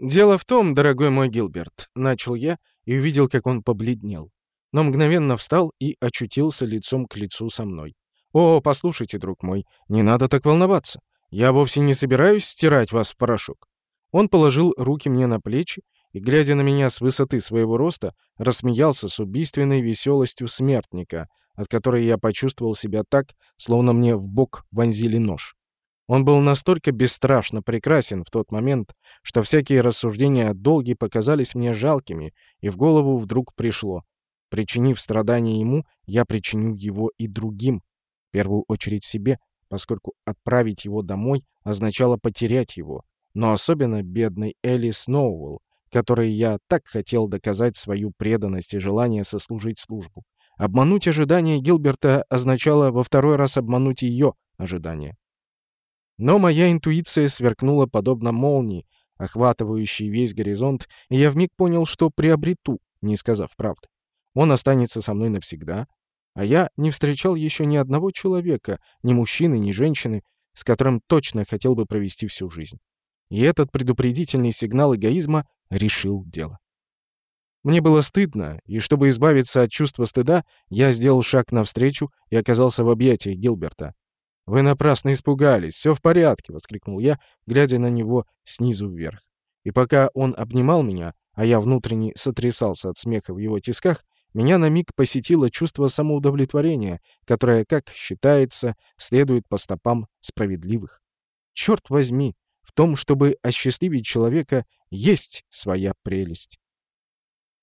«Дело в том, дорогой мой Гилберт», — начал я и увидел, как он побледнел. Но мгновенно встал и очутился лицом к лицу со мной. «О, послушайте, друг мой, не надо так волноваться. Я вовсе не собираюсь стирать вас в порошок». Он положил руки мне на плечи и, глядя на меня с высоты своего роста, рассмеялся с убийственной веселостью смертника, от которой я почувствовал себя так, словно мне в бок вонзили нож. Он был настолько бесстрашно прекрасен в тот момент, что всякие рассуждения о долге показались мне жалкими, и в голову вдруг пришло. Причинив страдания ему, я причиню его и другим, в первую очередь себе, поскольку отправить его домой означало потерять его, но особенно бедной Элли Сноуэлл, которой я так хотел доказать свою преданность и желание сослужить службу. Обмануть ожидания Гилберта означало во второй раз обмануть ее ожидания. Но моя интуиция сверкнула подобно молнии, охватывающей весь горизонт, и я вмиг понял, что приобрету, не сказав правды. Он останется со мной навсегда, а я не встречал еще ни одного человека, ни мужчины, ни женщины, с которым точно хотел бы провести всю жизнь. И этот предупредительный сигнал эгоизма решил дело. Мне было стыдно, и чтобы избавиться от чувства стыда, я сделал шаг навстречу и оказался в объятиях Гилберта. «Вы напрасно испугались, все в порядке!» — воскликнул я, глядя на него снизу вверх. И пока он обнимал меня, а я внутренне сотрясался от смеха в его тисках, меня на миг посетило чувство самоудовлетворения, которое, как считается, следует по стопам справедливых. Черт возьми, том, чтобы осчастливить человека, есть своя прелесть.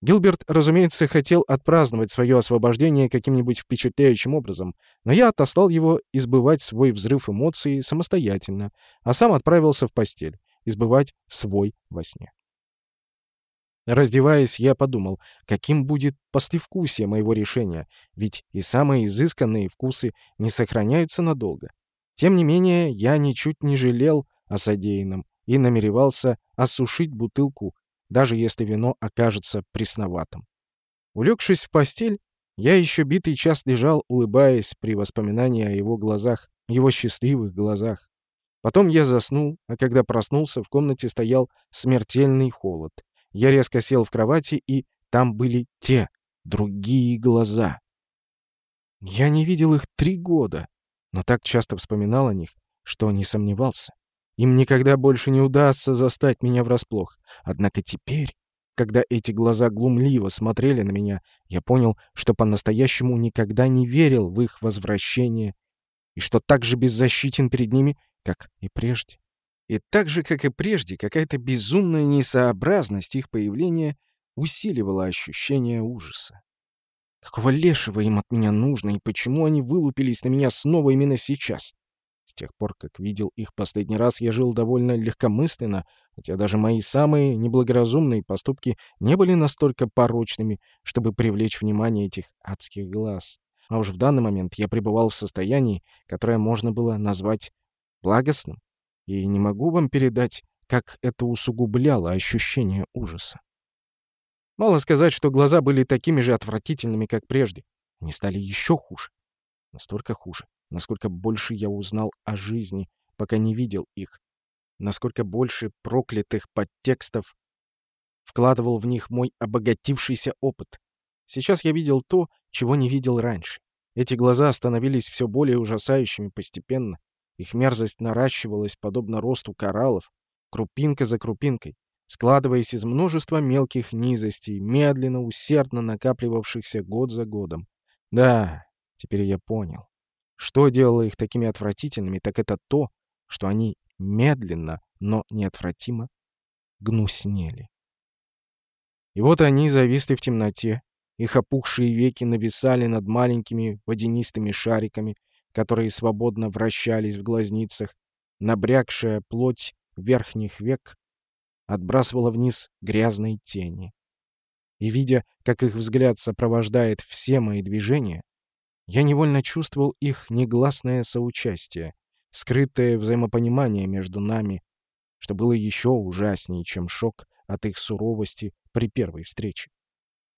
Гилберт, разумеется, хотел отпраздновать свое освобождение каким-нибудь впечатляющим образом, но я отослал его избывать свой взрыв эмоций самостоятельно, а сам отправился в постель, избывать свой во сне. Раздеваясь, я подумал, каким будет послевкусие моего решения, ведь и самые изысканные вкусы не сохраняются надолго. Тем не менее, я ничуть не жалел о содеянном и намеревался осушить бутылку даже если вино окажется пресноватым. Улегшись в постель, я еще битый час лежал, улыбаясь при воспоминании о его глазах, его счастливых глазах. Потом я заснул, а когда проснулся, в комнате стоял смертельный холод. Я резко сел в кровати, и там были те, другие глаза. Я не видел их три года, но так часто вспоминал о них, что не сомневался. Им никогда больше не удастся застать меня врасплох. Однако теперь, когда эти глаза глумливо смотрели на меня, я понял, что по-настоящему никогда не верил в их возвращение и что так же беззащитен перед ними, как и прежде. И так же, как и прежде, какая-то безумная несообразность их появления усиливала ощущение ужаса. Какого лешего им от меня нужно, и почему они вылупились на меня снова именно сейчас? С тех пор, как видел их последний раз, я жил довольно легкомысленно, хотя даже мои самые неблагоразумные поступки не были настолько порочными, чтобы привлечь внимание этих адских глаз. А уж в данный момент я пребывал в состоянии, которое можно было назвать благостным, и не могу вам передать, как это усугубляло ощущение ужаса. Мало сказать, что глаза были такими же отвратительными, как прежде. Они стали еще хуже. Настолько хуже, насколько больше я узнал о жизни, пока не видел их, насколько больше проклятых подтекстов вкладывал в них мой обогатившийся опыт. Сейчас я видел то, чего не видел раньше. Эти глаза становились все более ужасающими постепенно, Их мерзость наращивалась, подобно росту кораллов, крупинка за крупинкой, складываясь из множества мелких низостей, медленно, усердно накапливавшихся год за годом. Да, теперь я понял. Что делало их такими отвратительными, так это то, что они медленно, но неотвратимо гнуснели. И вот они зависли в темноте, их опухшие веки нависали над маленькими водянистыми шариками, которые свободно вращались в глазницах, набрякшая плоть верхних век отбрасывала вниз грязные тени. И видя, как их взгляд сопровождает все мои движения, я невольно чувствовал их негласное соучастие, скрытое взаимопонимание между нами, что было еще ужаснее, чем шок от их суровости при первой встрече.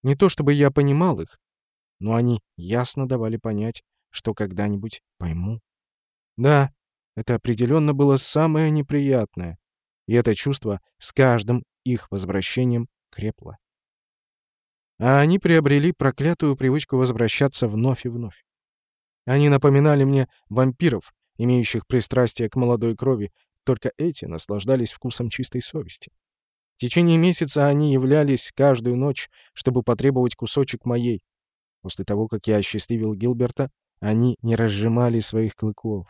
Не то чтобы я понимал их, но они ясно давали понять, что когда-нибудь пойму. Да, это определенно было самое неприятное, и это чувство с каждым их возвращением крепло. А они приобрели проклятую привычку возвращаться вновь и вновь. Они напоминали мне вампиров, имеющих пристрастие к молодой крови, только эти наслаждались вкусом чистой совести. В течение месяца они являлись каждую ночь, чтобы потребовать кусочек моей. После того, как я осчастливил Гилберта, они не разжимали своих клыков.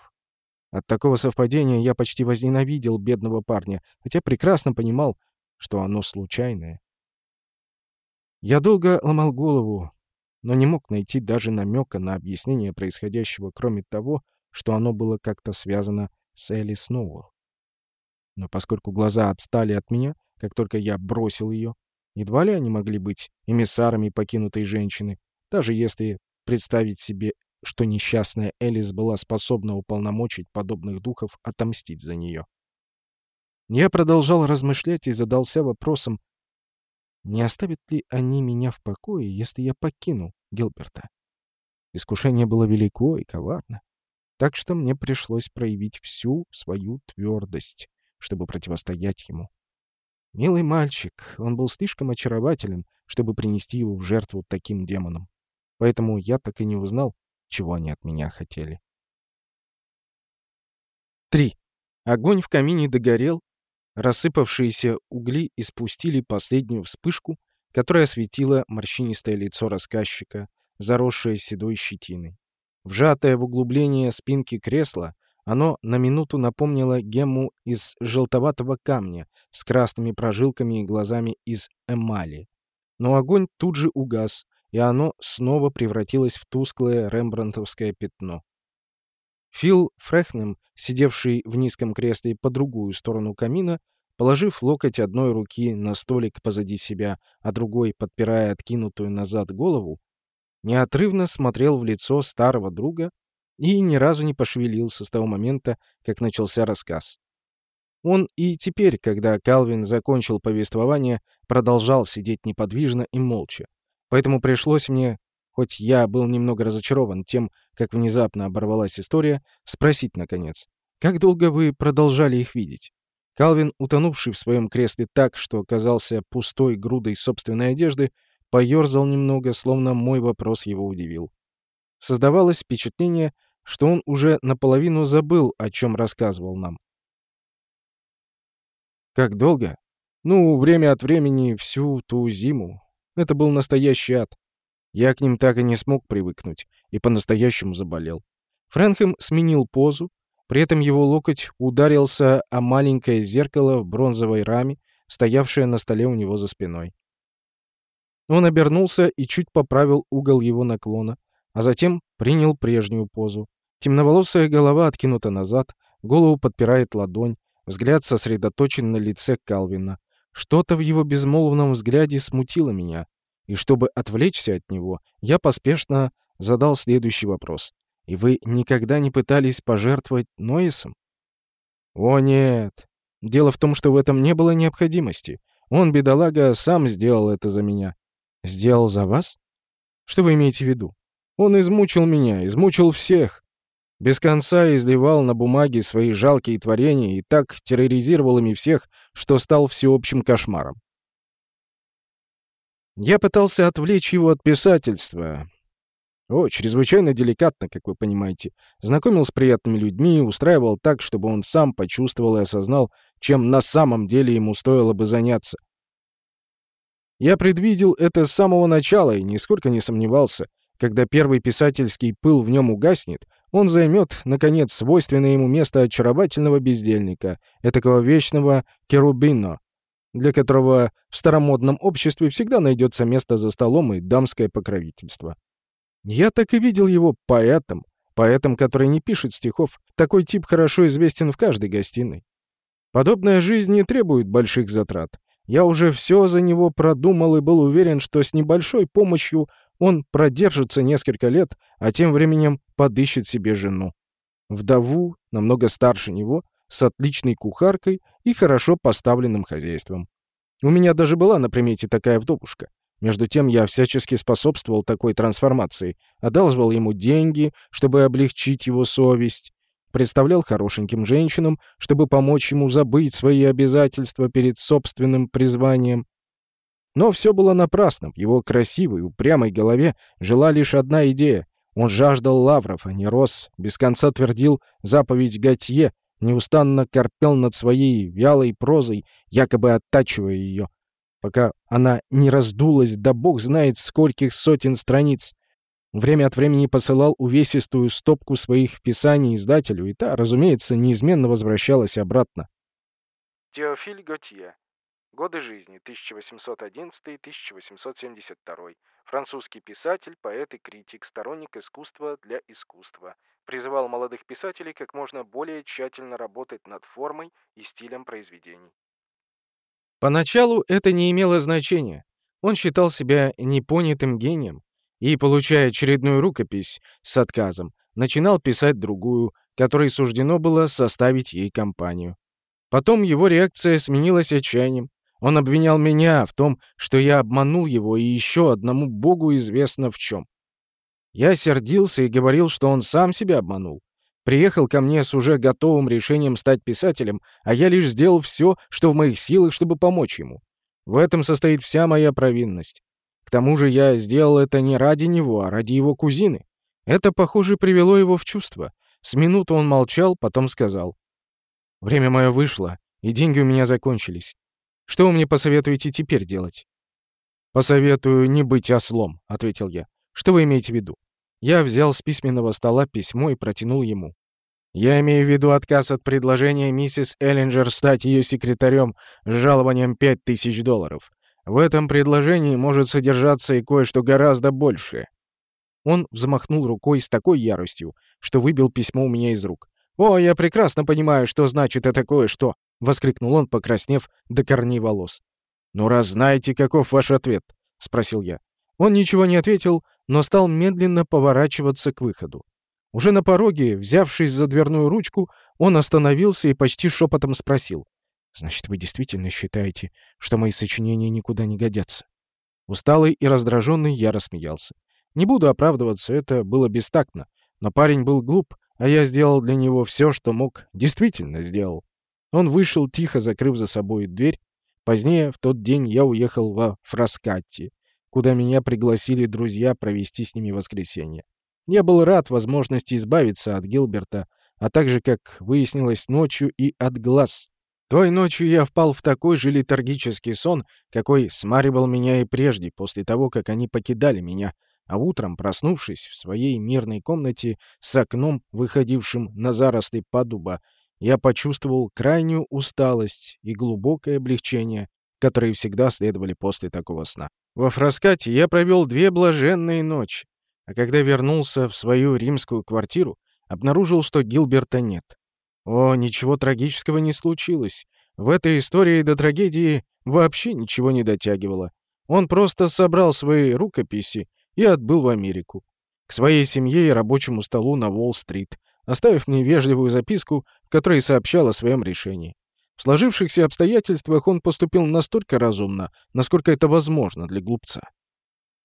От такого совпадения я почти возненавидел бедного парня, хотя прекрасно понимал, что оно случайное. Я долго ломал голову, но не мог найти даже намека на объяснение происходящего, кроме того, что оно было как-то связано с Элли Сноуэлл. Но поскольку глаза отстали от меня, как только я бросил ее, едва ли они могли быть эмиссарами покинутой женщины, даже если представить себе что несчастная Элис была способна уполномочить подобных духов отомстить за нее. Я продолжал размышлять и задался вопросом, не оставят ли они меня в покое, если я покину Гилберта? Искушение было велико и коварно, так что мне пришлось проявить всю свою твердость, чтобы противостоять ему. Милый мальчик, он был слишком очарователен, чтобы принести его в жертву таким демонам. Поэтому я так и не узнал, чего они от меня хотели. 3. Огонь в камине догорел, рассыпавшиеся угли испустили последнюю вспышку, которая осветила морщинистое лицо рассказчика, заросшее седой щетиной. Вжатое в углубление спинки кресла, оно на минуту напомнило гемму из желтоватого камня с красными прожилками и глазами из эмали. Но огонь тут же угас, и оно снова превратилось в тусклое рембрандтовское пятно. Фил Фрехнем, сидевший в низком кресле по другую сторону камина, положив локоть одной руки на столик позади себя, а другой подпирая откинутую назад голову, неотрывно смотрел в лицо старого друга и ни разу не пошевелился с того момента, как начался рассказ. Он и теперь, когда Калвин закончил повествование, продолжал сидеть неподвижно и молча, Поэтому пришлось мне, хоть я был немного разочарован тем, как внезапно оборвалась история, спросить, наконец, как долго вы продолжали их видеть? Калвин, утонувший в своем кресле так, что оказался пустой грудой собственной одежды, поерзал немного, словно мой вопрос его удивил. Создавалось впечатление, что он уже наполовину забыл, о чем рассказывал нам. Как долго? Ну, время от времени, всю ту зиму. Это был настоящий ад. Я к ним так и не смог привыкнуть и по-настоящему заболел. Фрэнхэм сменил позу, при этом его локоть ударился о маленькое зеркало в бронзовой раме, стоявшее на столе у него за спиной. Он обернулся и чуть поправил угол его наклона, а затем принял прежнюю позу. Темноволосая голова откинута назад, голову подпирает ладонь, взгляд сосредоточен на лице Калвина. Что-то в его безмолвном взгляде смутило меня, и чтобы отвлечься от него, я поспешно задал следующий вопрос. «И вы никогда не пытались пожертвовать Ноисом?» «О, нет. Дело в том, что в этом не было необходимости. Он, бедолага, сам сделал это за меня». «Сделал за вас? Что вы имеете в виду?» «Он измучил меня, измучил всех. Без конца изливал на бумаге свои жалкие творения и так терроризировал ими всех, что стал всеобщим кошмаром. Я пытался отвлечь его от писательства. О, чрезвычайно деликатно, как вы понимаете. Знакомил с приятными людьми, устраивал так, чтобы он сам почувствовал и осознал, чем на самом деле ему стоило бы заняться. Я предвидел это с самого начала и нисколько не сомневался. Когда первый писательский пыл в нем угаснет, он займет, наконец, свойственное ему место очаровательного бездельника, этакого вечного керубино, для которого в старомодном обществе всегда найдется место за столом и дамское покровительство. Я так и видел его поэтом, поэтом, который не пишет стихов. Такой тип хорошо известен в каждой гостиной. Подобная жизнь не требует больших затрат. Я уже все за него продумал и был уверен, что с небольшой помощью он продержится несколько лет, а тем временем подыщет себе жену. Вдову, намного старше него, с отличной кухаркой и хорошо поставленным хозяйством. У меня даже была на примете такая вдовушка. Между тем я всячески способствовал такой трансформации, одалживал ему деньги, чтобы облегчить его совесть, представлял хорошеньким женщинам, чтобы помочь ему забыть свои обязательства перед собственным призванием. Но все было напрасно. В его красивой, упрямой голове жила лишь одна идея. Он жаждал лавров, а не рос, без конца твердил заповедь Готье, неустанно корпел над своей вялой прозой, якобы оттачивая ее, пока она не раздулась да бог знает скольких сотен страниц. Время от времени посылал увесистую стопку своих писаний издателю, и та, разумеется, неизменно возвращалась обратно. Теофиль Готье. Годы жизни 1811-1872. Французский писатель, поэт и критик, сторонник искусства для искусства. Призывал молодых писателей как можно более тщательно работать над формой и стилем произведений. Поначалу это не имело значения. Он считал себя непонятым гением, и, получая очередную рукопись с отказом, начинал писать другую, которой суждено было составить ей компанию. Потом его реакция сменилась отчаянием. Он обвинял меня в том, что я обманул его, и еще одному богу известно в чем. Я сердился и говорил, что он сам себя обманул. Приехал ко мне с уже готовым решением стать писателем, а я лишь сделал все, что в моих силах, чтобы помочь ему. В этом состоит вся моя провинность. К тому же я сделал это не ради него, а ради его кузины. Это, похоже, привело его в чувство. С минуту он молчал, потом сказал. «Время мое вышло, и деньги у меня закончились. Что вы мне посоветуете теперь делать?» «Посоветую не быть ослом», — ответил я. «Что вы имеете в виду?» Я взял с письменного стола письмо и протянул ему. «Я имею в виду отказ от предложения миссис Эллинджер стать ее секретарем с жалованием пять тысяч долларов. В этом предложении может содержаться и кое-что гораздо большее». Он взмахнул рукой с такой яростью, что выбил письмо у меня из рук. «О, я прекрасно понимаю, что значит это кое-что!» — воскликнул он, покраснев до корней волос. «Ну, раз знаете, каков ваш ответ?» — спросил я. Он ничего не ответил, но стал медленно поворачиваться к выходу. Уже на пороге, взявшись за дверную ручку, он остановился и почти шепотом спросил. Значит, вы действительно считаете, что мои сочинения никуда не годятся? Усталый и раздраженный я рассмеялся. Не буду оправдываться, это было бестактно. Но парень был глуп, а я сделал для него все, что мог. Действительно сделал. Он вышел, тихо закрыв за собой дверь. Позднее, в тот день, я уехал во Фраскатти, куда меня пригласили друзья провести с ними воскресенье. Я был рад возможности избавиться от Гилберта, а также, как выяснилось, ночью и от глаз. Той ночью я впал в такой же летаргический сон, какой смаривал меня и прежде, после того, как они покидали меня, а утром, проснувшись в своей мирной комнате с окном, выходившим на заросли падуба, я почувствовал крайнюю усталость и глубокое облегчение, которые всегда следовали после такого сна. Во Фраскате я провел две блаженные ночи, а когда вернулся в свою римскую квартиру, обнаружил, что Гилберта нет. О, ничего трагического не случилось. В этой истории до трагедии вообще ничего не дотягивало. Он просто собрал свои рукописи и отбыл в Америку. К своей семье и рабочему столу на Уолл-стрит, оставив мне вежливую записку, в которой сообщал о своем решении. В сложившихся обстоятельствах он поступил настолько разумно, насколько это возможно для глупца.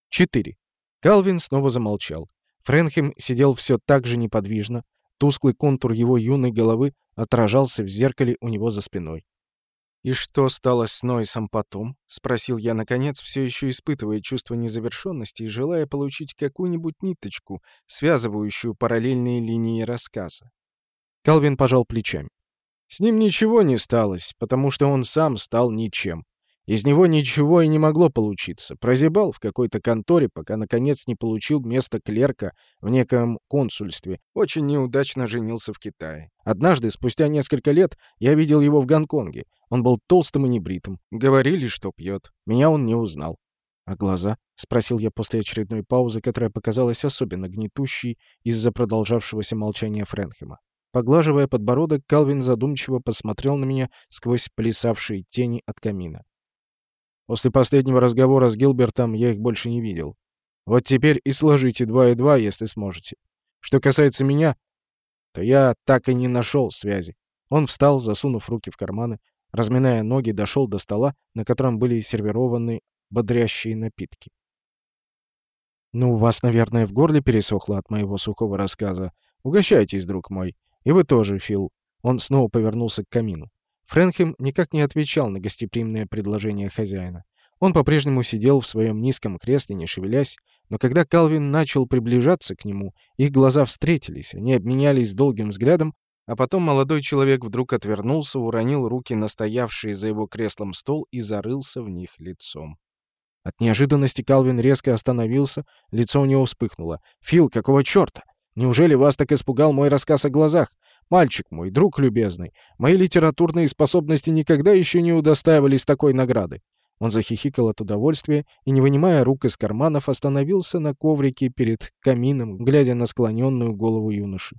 4. Калвин снова замолчал. Френхем сидел все так же неподвижно, Тусклый контур его юной головы отражался в зеркале у него за спиной. «И что стало с Нойсом потом?» — спросил я, наконец, все еще испытывая чувство незавершенности и желая получить какую-нибудь ниточку, связывающую параллельные линии рассказа. Калвин пожал плечами. С ним ничего не сталось, потому что он сам стал ничем. Из него ничего и не могло получиться. Прозябал в какой-то конторе, пока, наконец, не получил место клерка в неком консульстве. Очень неудачно женился в Китае. Однажды, спустя несколько лет, я видел его в Гонконге. Он был толстым и небритым. Говорили, что пьет. Меня он не узнал. «А глаза?» — спросил я после очередной паузы, которая показалась особенно гнетущей из-за продолжавшегося молчания Френхема. Поглаживая подбородок, Калвин задумчиво посмотрел на меня сквозь плясавшие тени от камина. После последнего разговора с Гилбертом я их больше не видел. Вот теперь и сложите два и два, если сможете. Что касается меня, то я так и не нашел связи. Он встал, засунув руки в карманы, разминая ноги, дошел до стола, на котором были сервированы бодрящие напитки. «Ну, у вас, наверное, в горле пересохло от моего сухого рассказа. Угощайтесь, друг мой. И вы тоже, Фил». Он снова повернулся к камину. Фрэнхем никак не отвечал на гостеприимное предложение хозяина. Он по-прежнему сидел в своем низком кресле, не шевелясь, но когда Калвин начал приближаться к нему, их глаза встретились, они обменялись долгим взглядом, а потом молодой человек вдруг отвернулся, уронил руки на стоявший за его креслом стол и зарылся в них лицом. От неожиданности Калвин резко остановился, лицо у него вспыхнуло. «Фил, какого черта? Неужели вас так испугал мой рассказ о глазах? Мальчик мой, друг любезный, мои литературные способности никогда еще не удостаивались такой награды. Он захихикал от удовольствия и, не вынимая рук из карманов, остановился на коврике перед камином, глядя на склоненную голову юноши.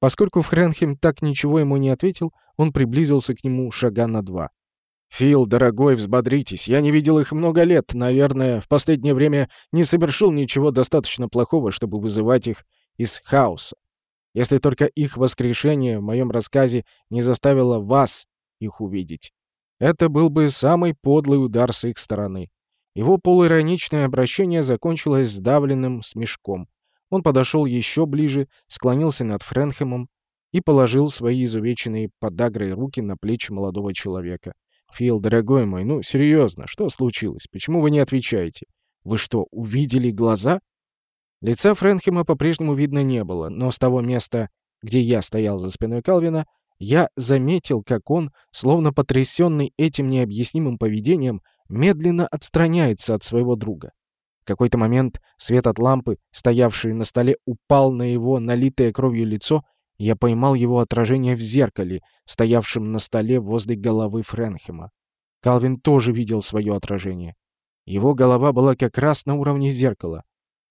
Поскольку Френхем так ничего ему не ответил, он приблизился к нему шага на два. «Фил, дорогой, взбодритесь. Я не видел их много лет. Наверное, в последнее время не совершил ничего достаточно плохого, чтобы вызывать их из хаоса. Если только их воскрешение в моем рассказе не заставило вас их увидеть. Это был бы самый подлый удар с их стороны. Его полуироничное обращение закончилось сдавленным смешком. Он подошел еще ближе, склонился над Френхемом и положил свои изувеченные подагрой руки на плечи молодого человека. «Фил, дорогой мой, ну, серьезно, что случилось? Почему вы не отвечаете? Вы что, увидели глаза?» Лица Френхема по-прежнему видно не было, но с того места, где я стоял за спиной Калвина, я заметил, как он, словно потрясенный этим необъяснимым поведением, медленно отстраняется от своего друга. В какой-то момент свет от лампы, стоявший на столе, упал на его налитое кровью лицо, и я поймал его отражение в зеркале, стоявшем на столе возле головы Френхема. Калвин тоже видел свое отражение. Его голова была как раз на уровне зеркала.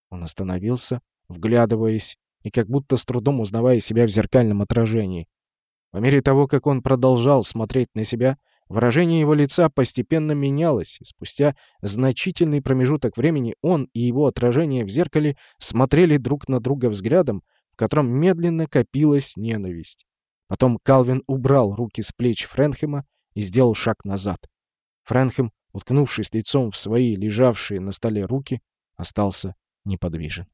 Он остановился, вглядываясь и как будто с трудом узнавая себя в зеркальном отражении. По мере того, как он продолжал смотреть на себя, выражение его лица постепенно менялось, и спустя значительный промежуток времени он и его отражение в зеркале смотрели друг на друга взглядом, в котором медленно копилась ненависть. Потом Калвин убрал руки с плеч Френхема и сделал шаг назад. Френхем, уткнувшись лицом в свои лежавшие на столе руки, остался неподвижен.